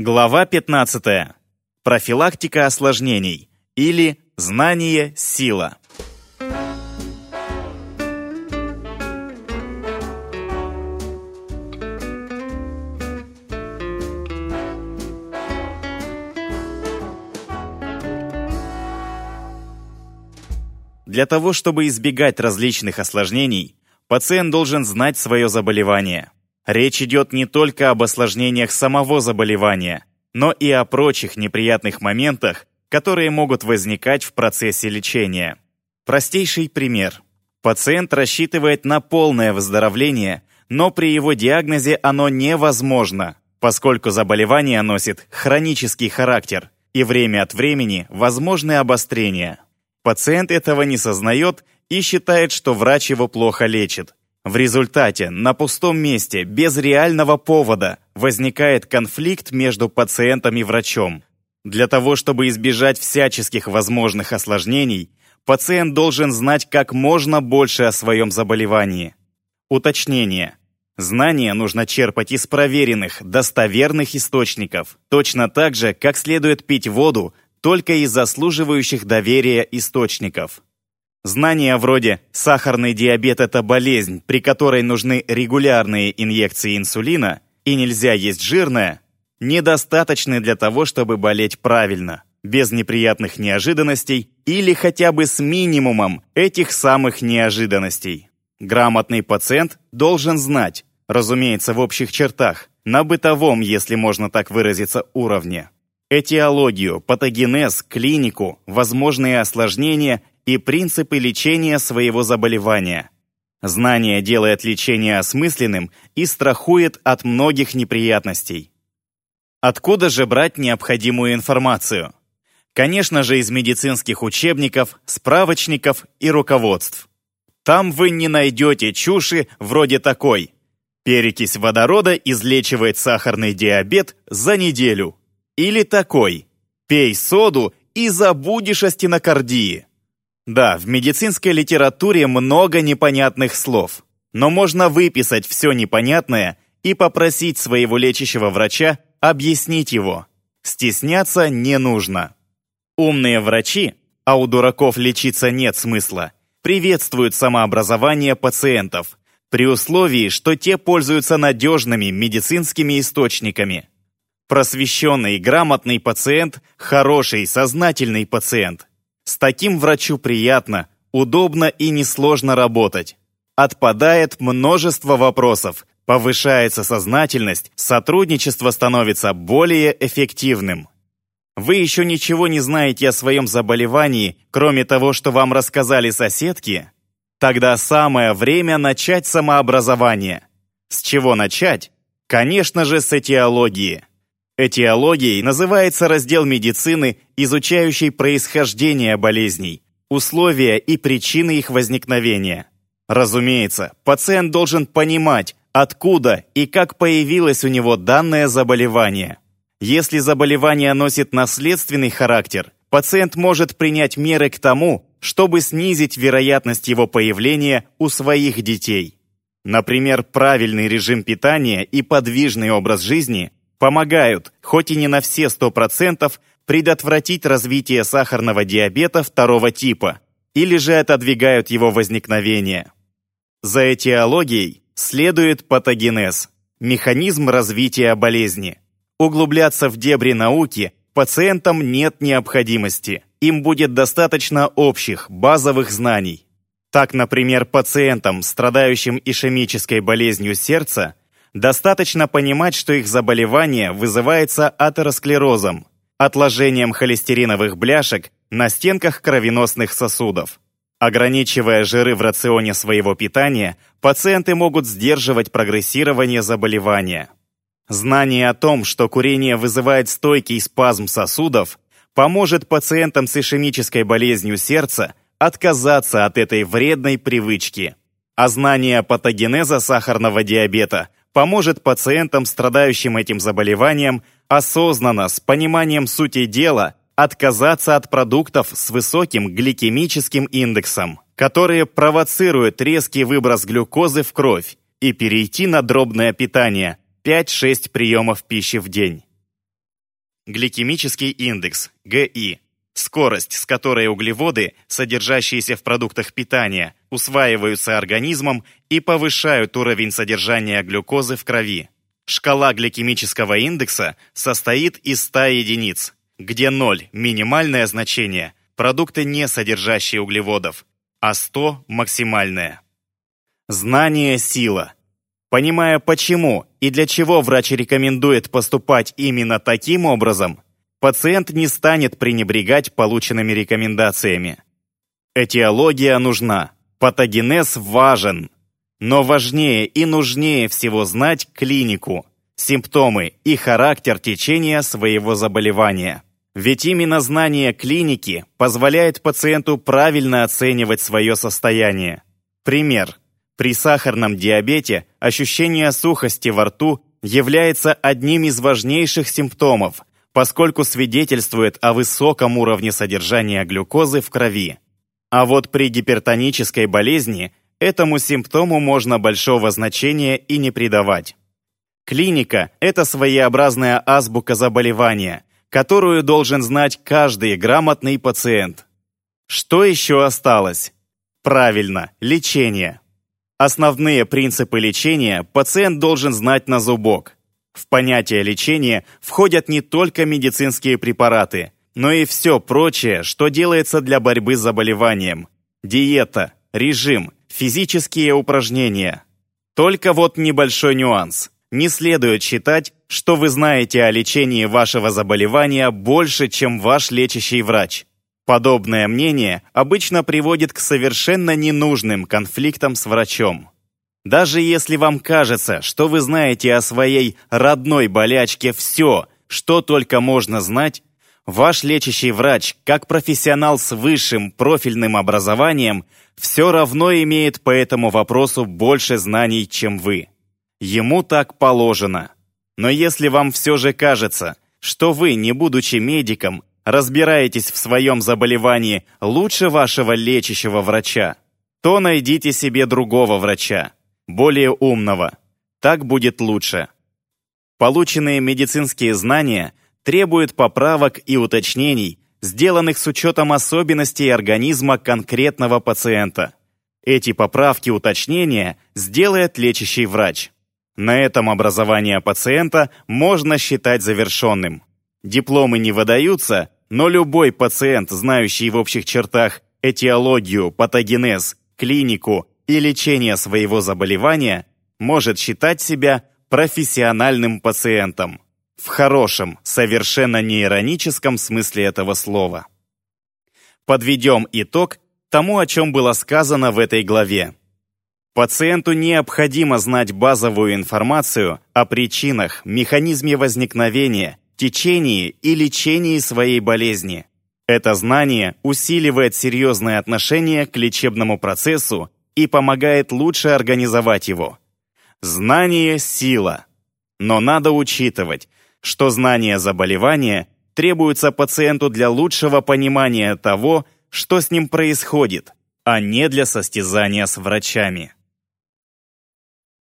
Глава 15. Профилактика осложнений или знание – сила. Для того, чтобы избегать различных осложнений, пациент должен знать свое заболевание. Речь идет не только об осложнениях самого заболевания, но и о прочих неприятных моментах, которые могут возникать в процессе лечения. Простейший пример. Пациент рассчитывает на полное выздоровление, но при его диагнозе оно невозможно, поскольку заболевание носит хронический характер и время от времени возможны обострения. Пациент этого не сознает и считает, что врач его плохо лечит. В результате на пустом месте, без реального повода, возникает конфликт между пациентом и врачом. Для того, чтобы избежать всяческих возможных осложнений, пациент должен знать как можно больше о своем заболевании. Уточнение. Знания нужно черпать из проверенных, достоверных источников, точно так же, как следует пить воду только из заслуживающих доверия источников. Знания вроде «сахарный диабет – это болезнь, при которой нужны регулярные инъекции инсулина и нельзя есть жирное» недостаточны для того, чтобы болеть правильно, без неприятных неожиданностей или хотя бы с минимумом этих самых неожиданностей. Грамотный пациент должен знать, разумеется, в общих чертах, на бытовом, если можно так выразиться, уровне. Этиологию, патогенез, клинику, возможные осложнения и принципы лечения своего заболевания. Знание делает лечение осмысленным и страхует от многих неприятностей. Откуда же брать необходимую информацию? Конечно же, из медицинских учебников, справочников и руководств. Там вы не найдете чуши вроде такой. Перекись водорода излечивает сахарный диабет за неделю. Или такой. Пей соду и забудешь о стенокардии. Да, в медицинской литературе много непонятных слов, но можно выписать все непонятное и попросить своего лечащего врача объяснить его. Стесняться не нужно. Умные врачи, а у дураков лечиться нет смысла, приветствуют самообразование пациентов, при условии, что те пользуются надежными медицинскими источниками. Просвещенный, грамотный пациент – хороший, сознательный пациент. С таким врачу приятно, удобно и несложно работать. Отпадает множество вопросов, повышается сознательность, сотрудничество становится более эффективным. Вы еще ничего не знаете о своем заболевании, кроме того, что вам рассказали соседки? Тогда самое время начать самообразование. С чего начать? Конечно же, с этиологии. Этиологией называется раздел медицины, изучающий происхождение болезней, условия и причины их возникновения. Разумеется, пациент должен понимать, откуда и как появилось у него данное заболевание. Если заболевание носит наследственный характер, пациент может принять меры к тому, чтобы снизить вероятность его появления у своих детей. Например, правильный режим питания и подвижный образ жизни помогают, хоть и не на все 100%, предотвратить развитие сахарного диабета второго типа или же отодвигают его возникновение. За этиологией следует патогенез – механизм развития болезни. Углубляться в дебри науки пациентам нет необходимости. Им будет достаточно общих, базовых знаний. Так, например, пациентам, страдающим ишемической болезнью сердца, Достаточно понимать, что их заболевание вызывается атеросклерозом, отложением холестериновых бляшек на стенках кровеносных сосудов. Ограничивая жиры в рационе своего питания, пациенты могут сдерживать прогрессирование заболевания. Знание о том, что курение вызывает стойкий спазм сосудов, поможет пациентам с ишемической болезнью сердца отказаться от этой вредной привычки. А знание патогенеза сахарного диабета поможет пациентам, страдающим этим заболеванием, осознанно, с пониманием сути дела, отказаться от продуктов с высоким гликемическим индексом, которые провоцируют резкий выброс глюкозы в кровь, и перейти на дробное питание 5-6 приемов пищи в день. гликемический индекс, ГИ, скорость, с которой углеводы, содержащиеся в продуктах питания, усваиваются организмом и повышают уровень содержания глюкозы в крови. Шкала гликемического индекса состоит из 100 единиц, где 0 – минимальное значение, продукты, не содержащие углеводов, а 100 – максимальное. Знание – сила. Понимая, почему и для чего врач рекомендует поступать именно таким образом, пациент не станет пренебрегать полученными рекомендациями. Этиология нужна, патогенез важен, но важнее и нужнее всего знать клинику, симптомы и характер течения своего заболевания. Ведь именно знание клиники позволяет пациенту правильно оценивать свое состояние. Пример. При сахарном диабете ощущение сухости во рту является одним из важнейших симптомов, поскольку свидетельствует о высоком уровне содержания глюкозы в крови. А вот при гипертонической болезни этому симптому можно большого значения и не придавать. Клиника – это своеобразная азбука заболевания, которую должен знать каждый грамотный пациент. Что еще осталось? Правильно, лечение. Основные принципы лечения пациент должен знать на зубок. В понятие лечения входят не только медицинские препараты, но и все прочее, что делается для борьбы с заболеванием. Диета, режим, физические упражнения. Только вот небольшой нюанс. Не следует считать, что вы знаете о лечении вашего заболевания больше, чем ваш лечащий врач. Подобное мнение обычно приводит к совершенно ненужным конфликтам с врачом. Даже если вам кажется, что вы знаете о своей родной болячке все, что только можно знать, ваш лечащий врач, как профессионал с высшим профильным образованием, все равно имеет по этому вопросу больше знаний, чем вы. Ему так положено. Но если вам все же кажется, что вы, не будучи медиком, разбираетесь в своем заболевании лучше вашего лечащего врача, то найдите себе другого врача, более умного. Так будет лучше. Полученные медицинские знания требуют поправок и уточнений, сделанных с учетом особенностей организма конкретного пациента. Эти поправки уточнения сделает лечащий врач. На этом образование пациента можно считать завершенным. Дипломы не выдаются, но любой пациент, знающий в общих чертах этиологию, патогенез, клинику и лечение своего заболевания может считать себя профессиональным пациентом. В хорошем, совершенно не ироническом смысле этого слова. Подведем итог тому, о чем было сказано в этой главе. Пациенту необходимо знать базовую информацию о причинах, механизме возникновения, течении и лечении своей болезни. Это знание усиливает серьезное отношение к лечебному процессу и помогает лучше организовать его. Знание – сила. Но надо учитывать, что знание заболевания требуется пациенту для лучшего понимания того, что с ним происходит, а не для состязания с врачами.